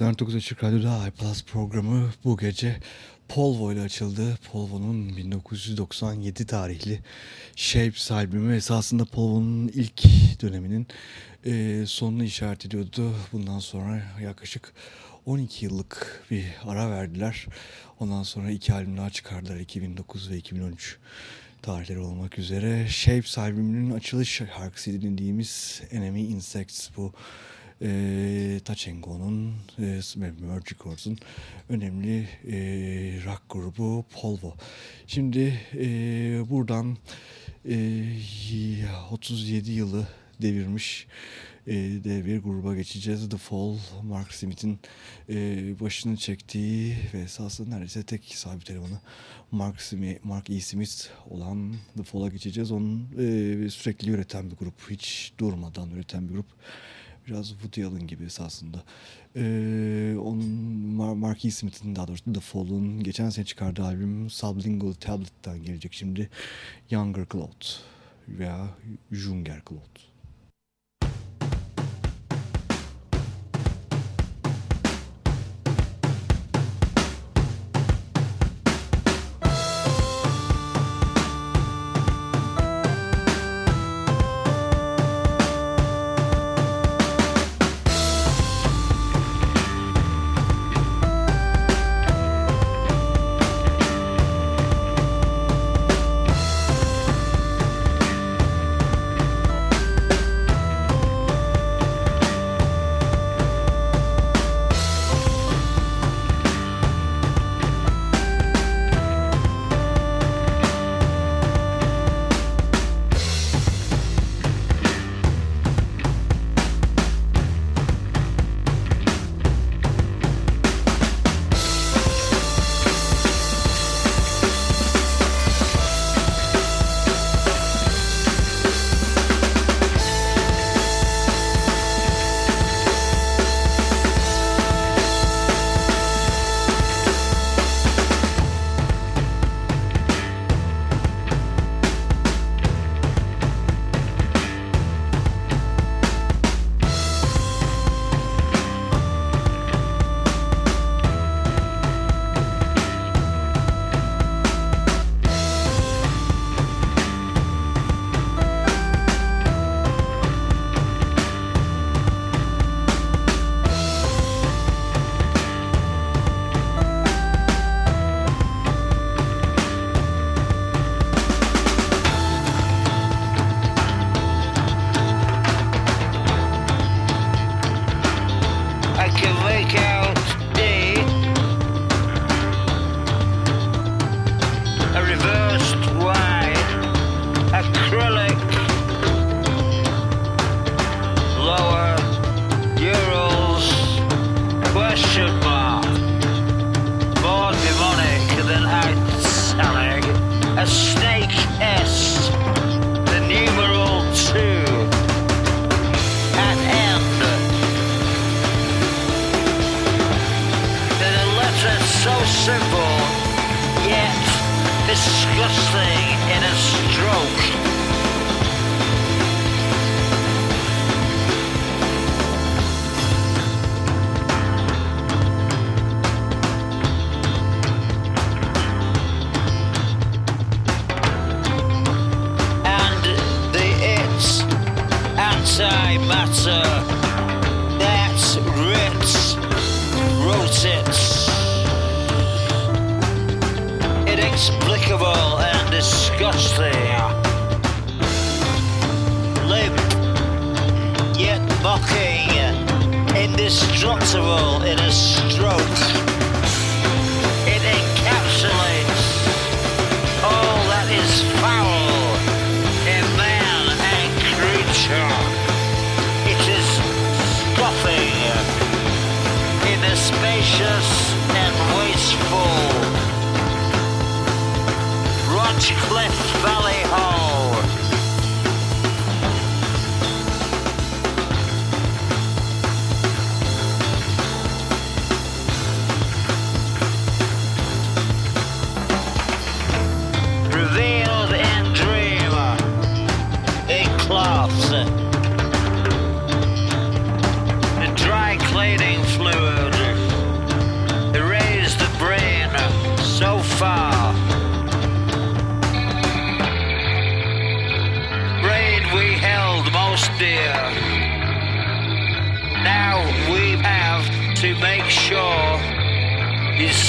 99 Açık Radyo'da iPlus programı bu gece Polvo ile açıldı. Polvo'nun 1997 tarihli Shapes albümü esasında Polvo'nun ilk döneminin e, sonunu işaret ediyordu. Bundan sonra yaklaşık 12 yıllık bir ara verdiler. Ondan sonra iki albüm daha çıkardılar 2009 ve 2013 tarihleri olmak üzere. Shapes albümünün açılış şarkısı dinlediğimiz Enemy Insects bu e, Tachengo'nun e, Merge Records'un önemli e, rock grubu Polvo. Şimdi e, buradan e, 37 yılı devirmiş e, de bir gruba geçeceğiz. The Fall, Mark Smith'in e, başını çektiği ve esasında neredeyse tek sabit elemanı Mark, Smith, Mark E. Smith olan The Fall'a geçeceğiz. Onun e, sürekli üreten bir grup, hiç durmadan üreten bir grup. Biraz Woody Allen gibi esasında. Ee, onun Mark E. Smith'in daha doğrusu The Fall'un geçen sene çıkardığı albüm Sublingual Tablet'tan gelecek şimdi Younger Cloud veya Junger Cloud.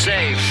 Safe,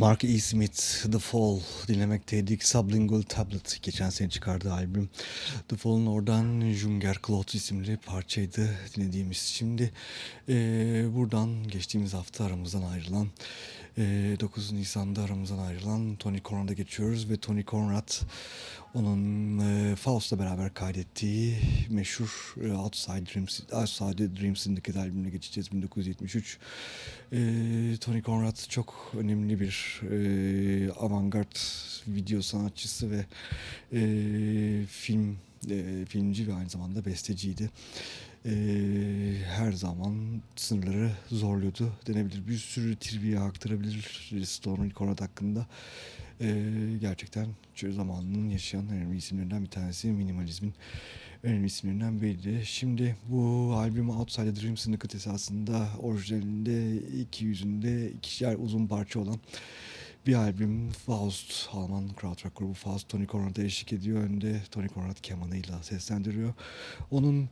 Mark E. Smith, The Fall dinlemekteydik. Sublingual Tablet geçen sene çıkardığı albüm. The Fall'un oradan Junger Cloth isimli parçaydı dinlediğimiz. Şimdi e, buradan geçtiğimiz hafta aramızdan ayrılan e, 9 Nisan'da aramızdan ayrılan Tony Conrad'a geçiyoruz ve Tony Conrad onun e, Faust'la beraber kaydettiği meşhur e, Outside Dreams, Outside Dreams Syndicate albümüne geçeceğiz 1973. E, Tony Conrad çok önemli bir e, avantgard video sanatçısı ve e, film e, filmci ve aynı zamanda besteciydi. E, her zaman sınırları zorluyordu denebilir. Bir sürü trivia aktarabilir Tony Conrad hakkında. E, gerçekten şu zamanının yaşayan önemli isimlerinden bir tanesi minimalizmin önemli isimlerinden biriydi. Şimdi bu albüm Outside the Dream Syndicate esasında orijinalinde iki yüzünde ikişer uzun parça olan bir albüm Faust, Alman krautrock grubu Faust Tony Conrad'a eşlik ediyor. Önde Tony Conrad kemanıyla seslendiriyor. Onun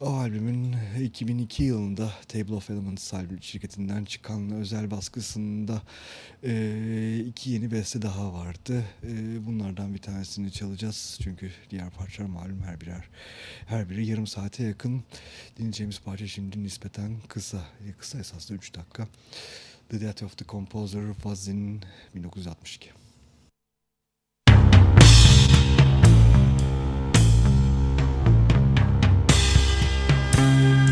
o albümün 2002 yılında Table of Elements albüm şirketinden çıkan özel baskısında e, iki yeni beste daha vardı. E, bunlardan bir tanesini çalacağız. Çünkü diğer parçalar malum her birer her biri yarım saate yakın. Dinleyeceğimiz parça şimdi nispeten kısa. E, kısa esasında 3 dakika. The Death of the Composer was in 1962. Thank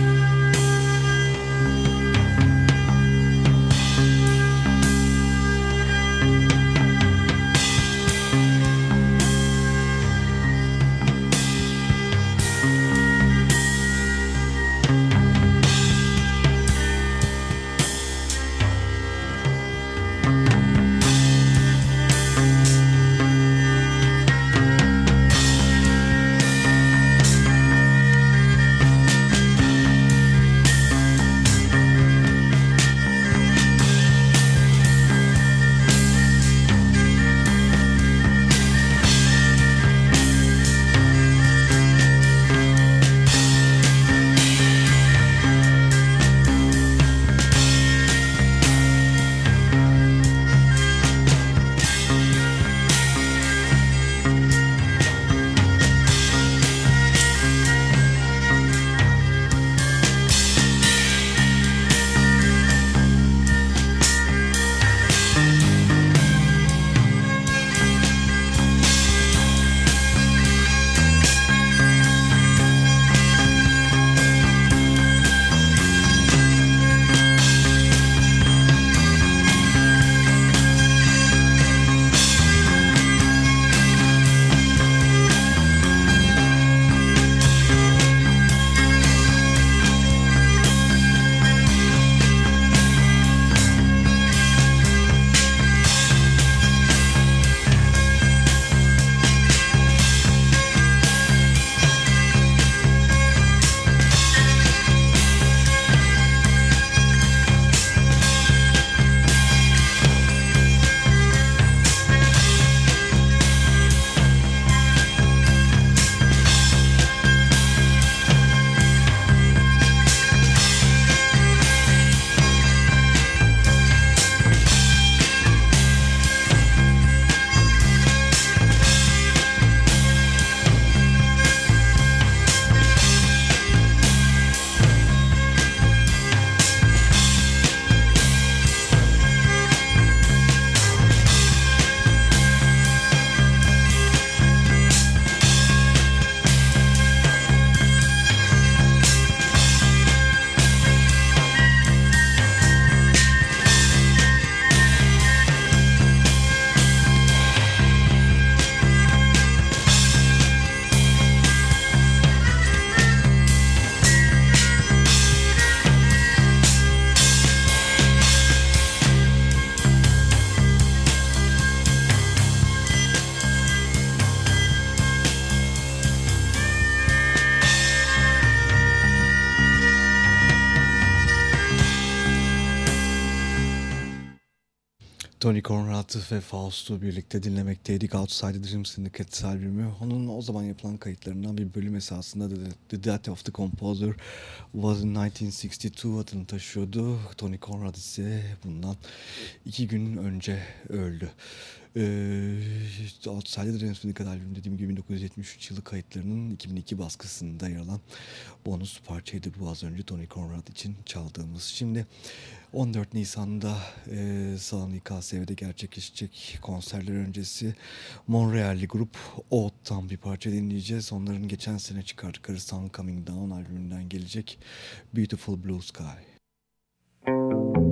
Tony Conrad ve Faust'u birlikte dinlemekteydik. Outside the Dream Syndicate albümü. Onun o zaman yapılan kayıtlarından bir bölüm esasında The, Death of the Composer was in 1962 adını taşıyordu. Tony Conrad ise bundan iki gün önce öldü. Ee, Outside the Dream Syndicate albümü dediğim gibi 1973 yılı kayıtlarının 2002 baskısında yer alan bonus parçaydı bu az önce Tony Conrad için çaldığımız. Şimdi 14 Nisan'da e, Salon İKSV'de gerçekleşecek konserler öncesi Montreal'li grup Oath'tan bir parça dinleyeceğiz. Onların geçen sene çıkardıkları Sun Coming Down albümünden gelecek Beautiful Blue Sky. The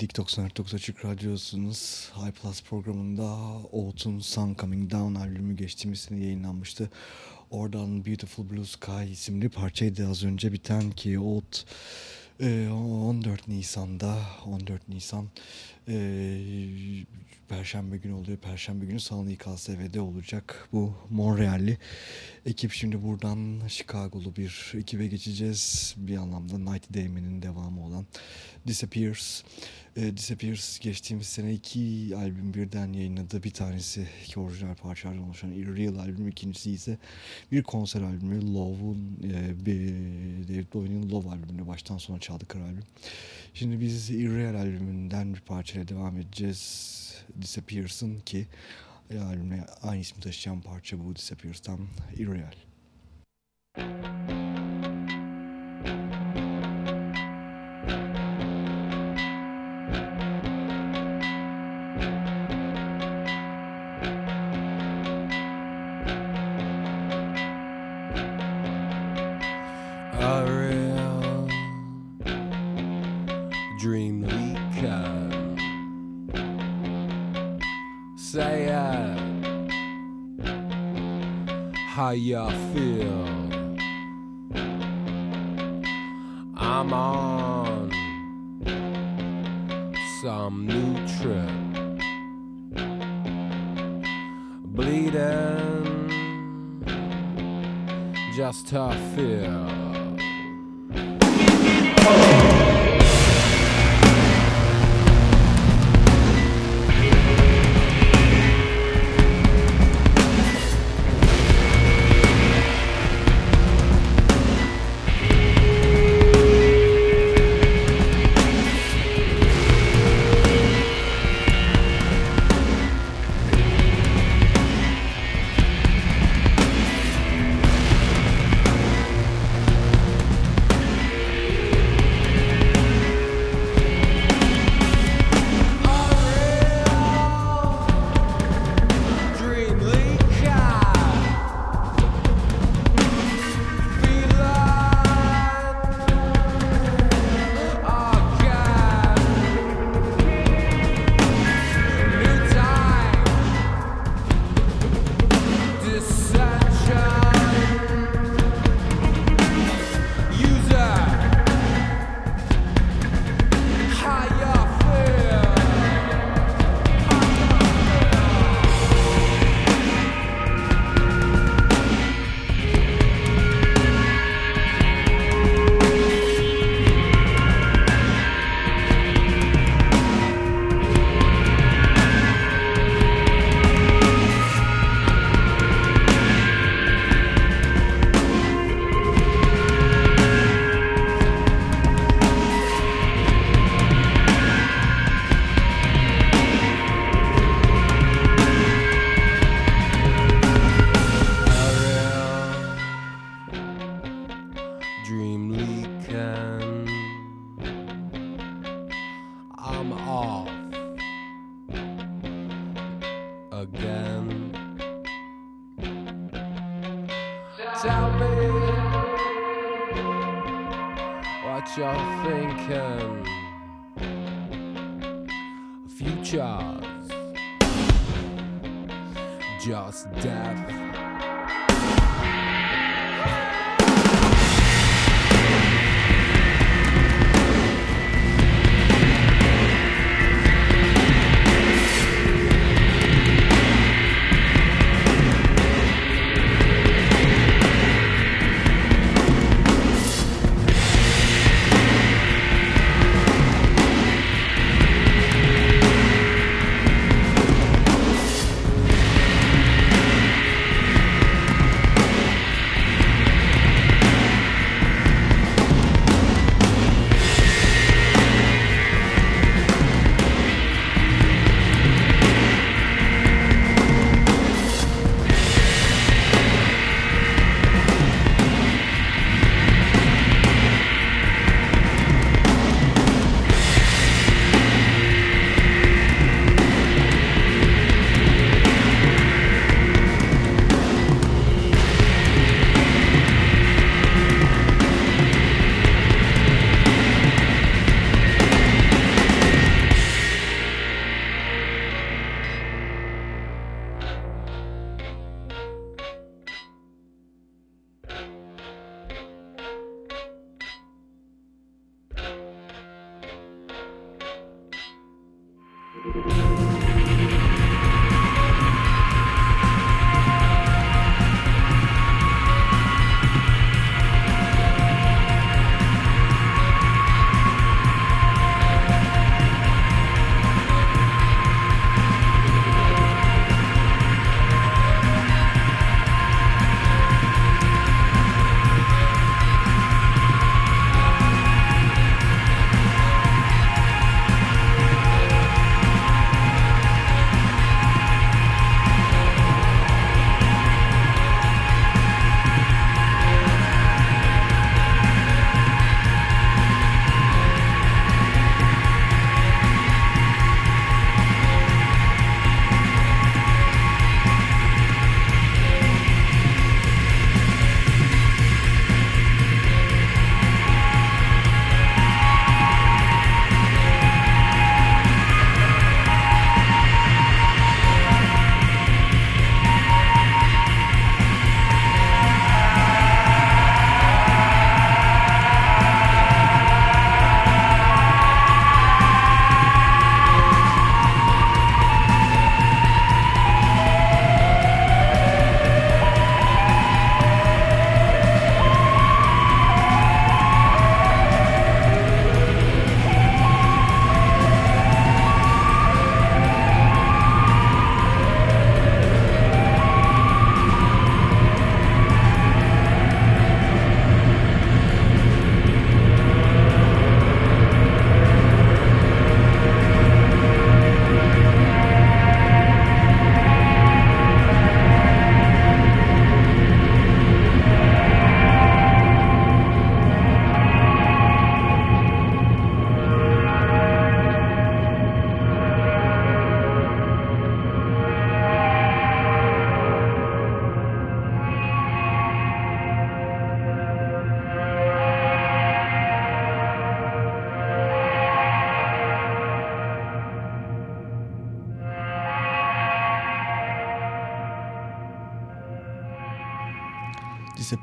dinlemekteydik 94.9 Açık Radyosu'nuz High Plus programında Oates'un Sun Coming Down albümü geçtiğimiz sene yayınlanmıştı. Oradan Beautiful Blue Sky isimli parçaydı az önce biten ki Oates e, 14 Nisan'da 14 Nisan e, Perşembe günü oluyor. Perşembe günü Salon İKSV'de olacak. Bu Montreal'li ekip şimdi buradan Chicago'lu bir ekibe geçeceğiz. Bir anlamda Night Damon'in devamı olan Disappears. E, Disappears geçtiğimiz sene iki albüm birden yayınladı. Bir tanesi iki orijinal parçalardan oluşan Irreal albüm. ikincisi ise bir konser albümü. Love'un e, David Bowie'nin Love albümünü baştan sona çaldıkları albüm. Şimdi biz Irreal albümünden bir parçayla devam edeceğiz. Disappears'ın ki e, albümle aynı ismi taşıyan parça bu Disappears'tan Irreal. a how y'all feel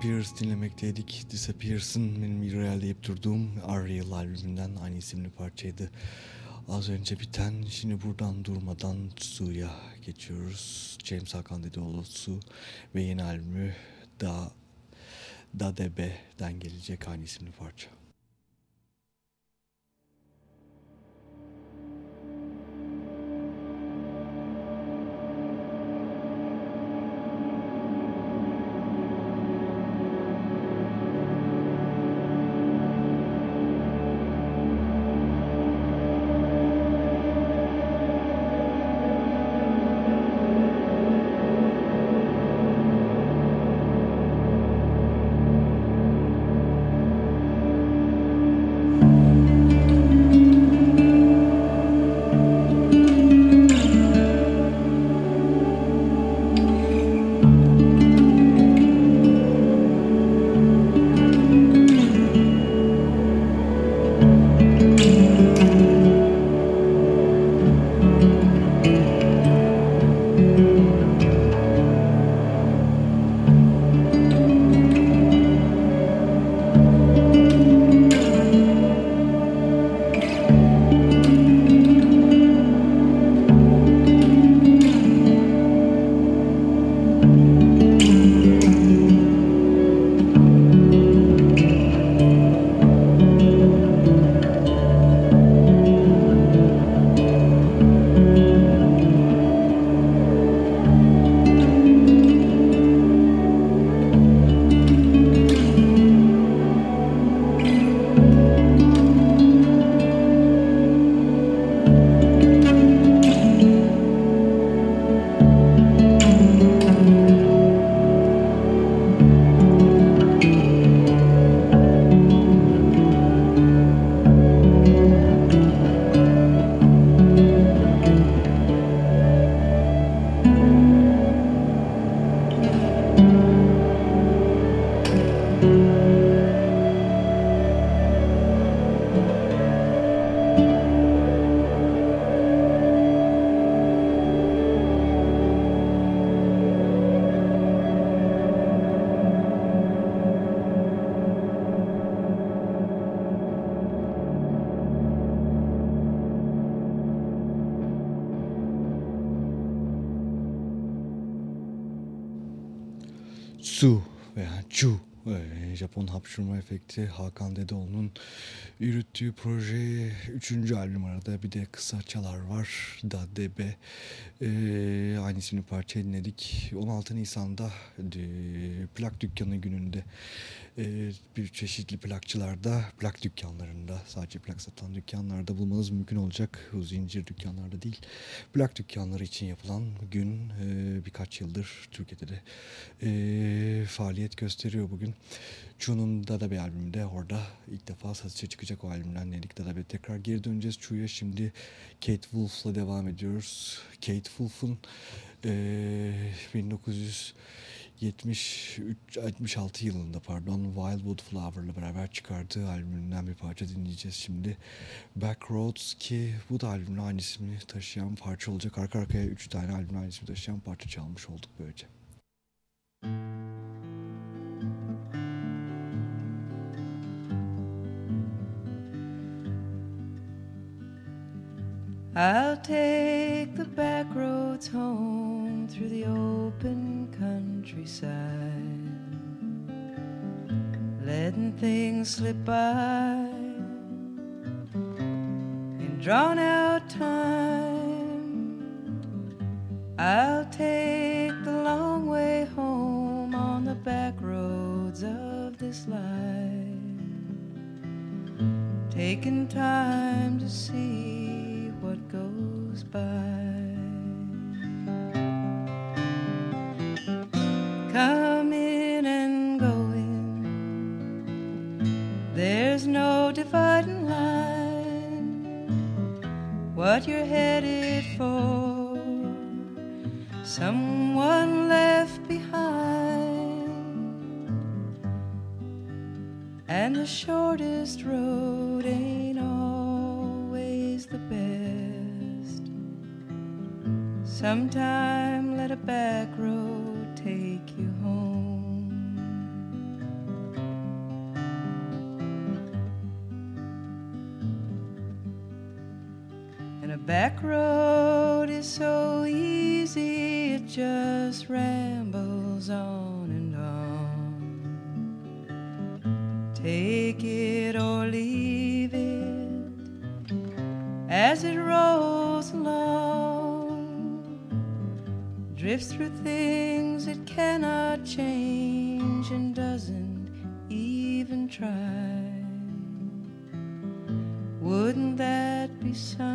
Disappears dinlemekteydik. Disappears'ın benim ilerleyip durduğum Ariel albümünden aynı isimli parçaydı. Az önce biten, şimdi buradan durmadan Su'ya geçiyoruz. James Hakan Dedeoğlu Su ve yeni albümü Da Da Debe'den gelecek aynı isimli parça. Hapşırma efekti Hakan Dedeoğlu'nun yürüttüğü proje 3. albüm arada bir de kısa çalar var da debe e, aynı isimli parça dinledik 16 Nisan'da e, plak dükkanı gününde e, bir çeşitli plakçılarda plak dükkanlarında sadece plak satan dükkanlarda bulmanız mümkün olacak bu zincir dükkanlarda değil plak dükkanları için yapılan gün e, birkaç yıldır Türkiye'de de e, faaliyet gösteriyor bugün. Chu'nun Dada bir albümünde orada ilk defa satışa çıkacak o albümden dedik Dada bir tekrar geri döneceğiz Chu'ya şimdi Kate Wolf'la devam ediyoruz. Kate Wolf'un e, 1976 yılında pardon Wildwood Flower'la beraber çıkardığı albümünden bir parça dinleyeceğiz şimdi. Backroads ki bu da albümün aynı ismini taşıyan parça olacak. Arka arkaya 3 tane albümün aynı ismini taşıyan parça çalmış olduk böylece. I'll take the back roads home through the open countryside, letting things slip by in drawn out time. I'll take the long way home on the back roads of this life, taking time to see by. Coming and going, there's no dividing line. What you're headed for, someone left behind, and the shortest road ain't Sometime let a back road take you home. And a back road is so easy, it just rambles on and on. Take it or leave it as it rolls Drifts through things it cannot change and doesn't even try. Wouldn't that be something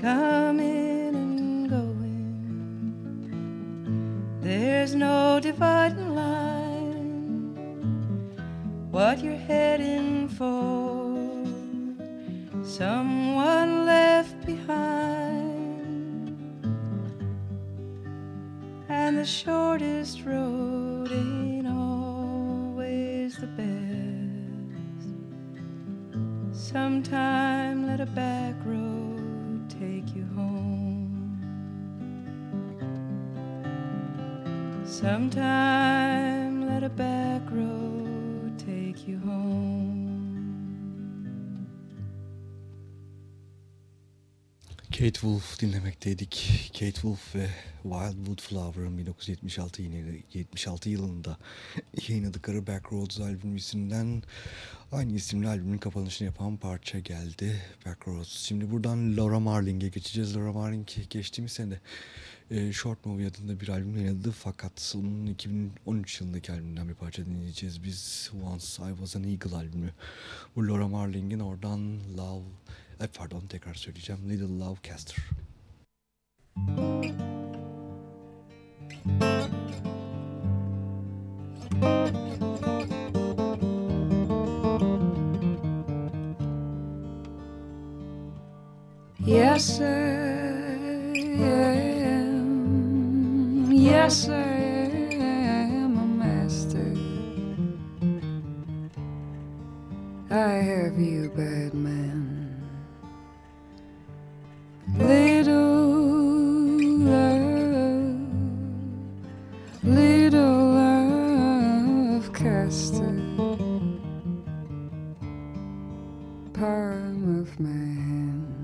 Coming and going, there's no dividing line. What you're heading for, someone left behind, and the shortest Sometime let a back road take you home. Kate Wolf dinlemekteydik. Kate Wolf ve Wildwood Flower'ın 1976 yine 76 yılında yayınladıkları Backroads albümünden aynı isimli albümün kapanışını yapan parça geldi. Backroads. Şimdi buradan Laura Marling'e geçeceğiz. Laura Marling geçtiğimiz sene e, Short Movie adında bir albüm yayınladı fakat onun 2013 yılındaki albümünden bir parça dinleyeceğiz. Biz Once I Was an Eagle albümü. Bu Laura Marling'in oradan Love Ay pardon tekrar söyleyeceğim. Little Love Caster. Yes, am. Yes, I am a master. I have you, bad man. Little love, little love caster. Palm of my hand.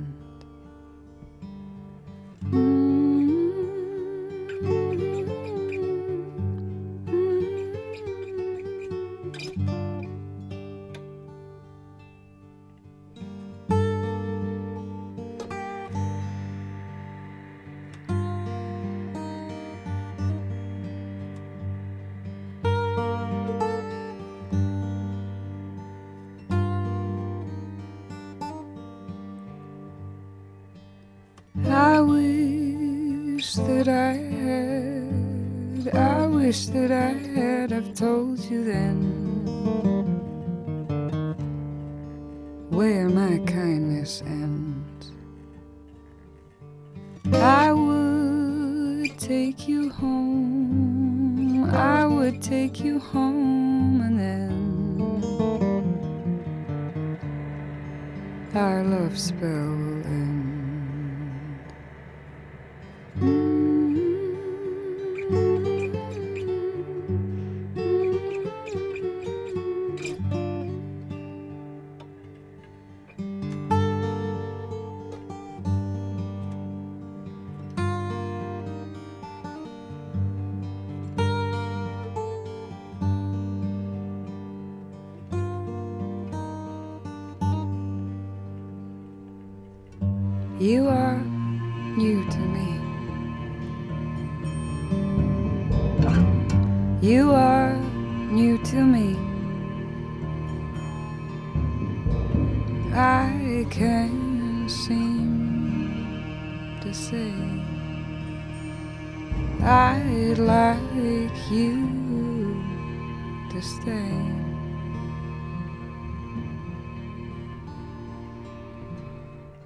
Stay.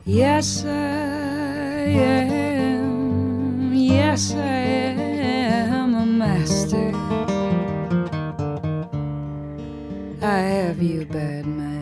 Yes, I am. Yes, I am a master. I have you, bad man.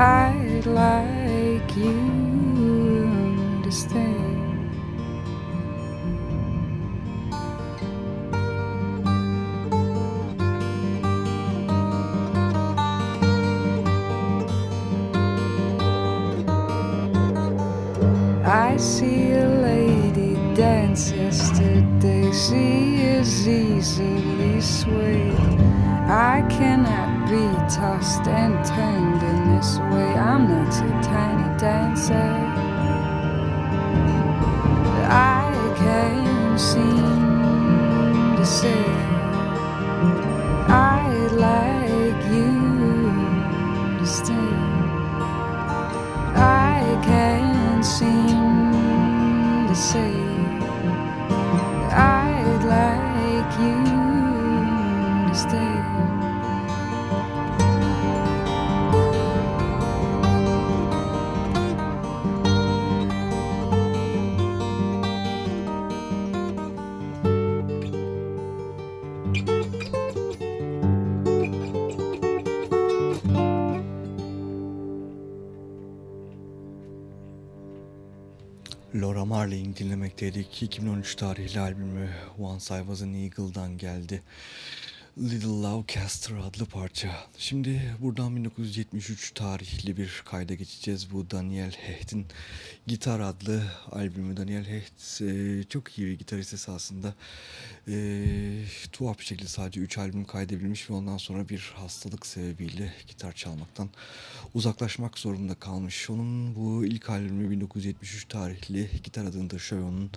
I'd like you to stay. I see a lady dance yesterday. She is easily swayed. I cannot be tossed and turned in this way. I'm not a tiny dancer. I can't seem to say dinlemekteydik. 2013 tarihli albümü Once I Was an Eagle'dan geldi. Little Love Caster adlı parça. Şimdi buradan 1973 tarihli bir kayda geçeceğiz. Bu Daniel Hecht'in Gitar adlı albümü. Daniel Hecht e, çok iyi bir gitarist esasında. E, tuhaf bir şekilde sadece 3 albüm kaydedebilmiş ve ondan sonra bir hastalık sebebiyle gitar çalmaktan uzaklaşmak zorunda kalmış. Onun bu ilk albümü 1973 tarihli Gitar adını taşıyor. Onun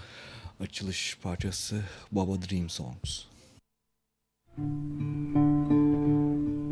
açılış parçası Baba Dream Songs. thank you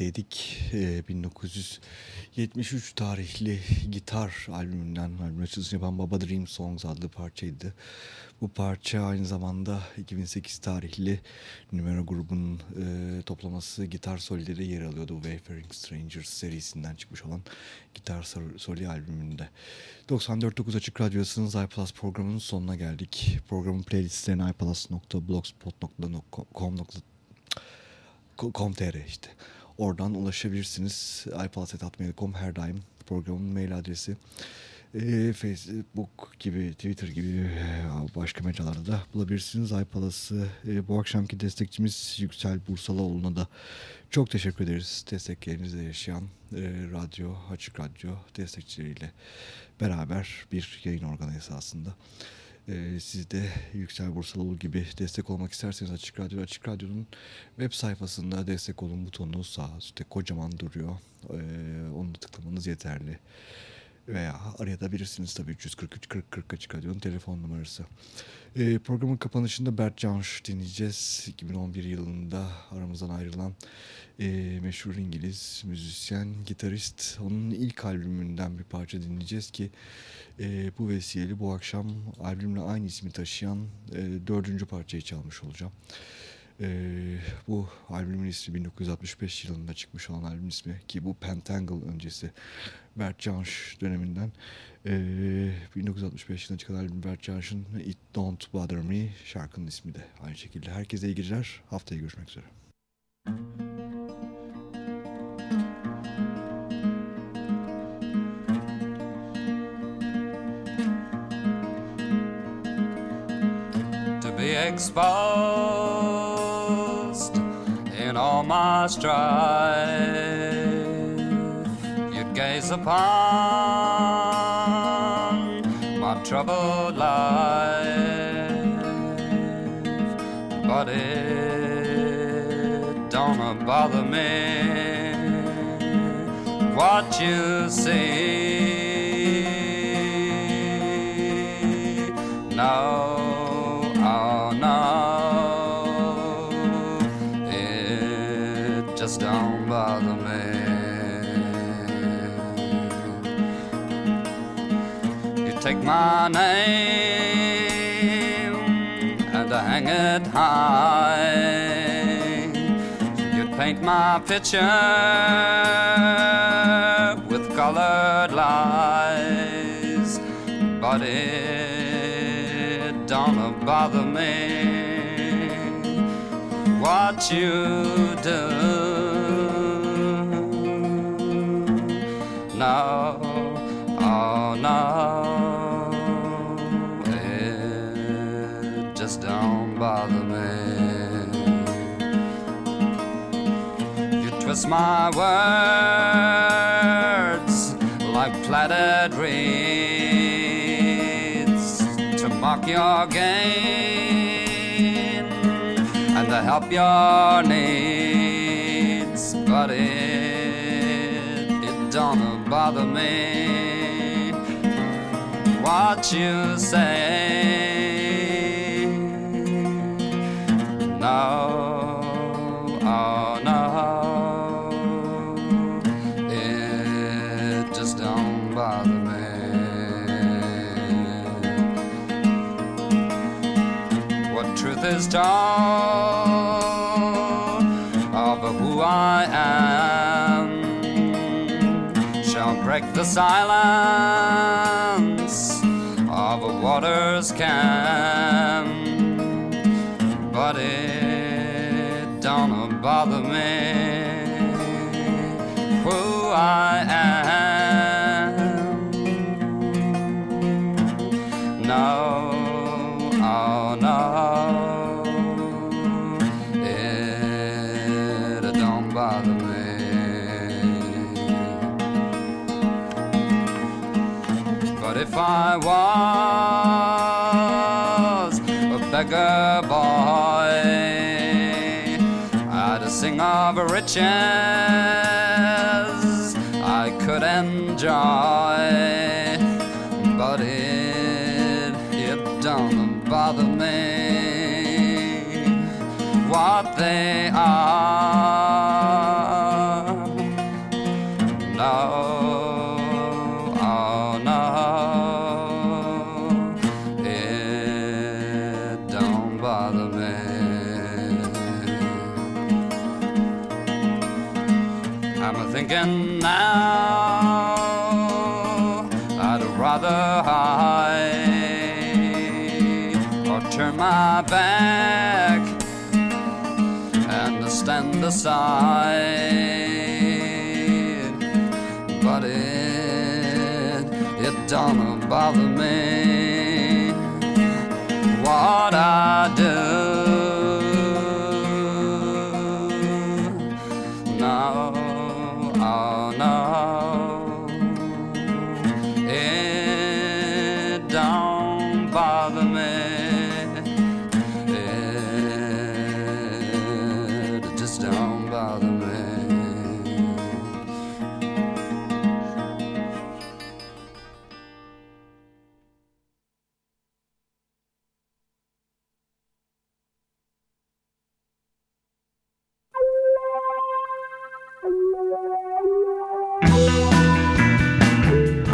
Hecht dinlemekteydik. Ee, 1973 tarihli gitar albümünden albüm açılışını yapan Baba Dream Songs adlı parçaydı. Bu parça aynı zamanda 2008 tarihli Numero grubunun e, toplaması gitar solileri yer alıyordu. Wayfaring Strangers serisinden çıkmış olan gitar sol- soli albümünde. 94.9 Açık Radyosu'nun iPlus programının sonuna geldik. Programın playlistlerine iPlus.blogspot.com com.tr işte. Oradan ulaşabilirsiniz. iPalas.mail.com her daim programın mail adresi. Ee, Facebook gibi, Twitter gibi e, başka mecralarda da bulabilirsiniz. iPalas'ı e, bu akşamki destekçimiz Yüksel Bursaloğlu'na da çok teşekkür ederiz. Desteklerinizle yaşayan e, radyo, açık radyo destekçileriyle beraber bir yayın organı esasında. Ee, siz de Yüksel Bursaloğlu gibi destek olmak isterseniz Açık Radyo, Açık Radyo'nun web sayfasında destek olun butonu sağ üstte kocaman duruyor. Ee, onu tıklamanız yeterli. Veya arayabilirsiniz tabii 343 40 40 Açık Radyo'nun telefon numarası. Ee, programın kapanışında Bert Jansch dinleyeceğiz. 2011 yılında aramızdan ayrılan e, meşhur İngiliz müzisyen, gitarist. Onun ilk albümünden bir parça dinleyeceğiz ki e, bu vesileyle bu akşam albümle aynı ismi taşıyan e, dördüncü parçayı çalmış olacağım. E, bu albümün ismi 1965 yılında çıkmış olan albüm ismi ki bu Pentangle öncesi Bert Jansch döneminden e, 1965 yılında çıkan albüm Bert Jansch'ın It Don't Bother Me şarkının ismi de aynı şekilde. Herkese iyi geceler. Haftaya görüşmek üzere. to be exposed all my strife. You'd gaze upon my troubled life, but it don't bother me what you see. No, don't bother me. You take my name and I hang it high. You'd paint my picture with colored lies, but it don't bother me what you do. My words like plaited reeds to mock your gain and to help your needs, but it it don't bother me what you say. No, told of who I am shall break the silence of a I was a beggar boy, I'd sing of riches I could enjoy. But it, it don't bother me what they are. Aside. But it, it don't bother me what I do.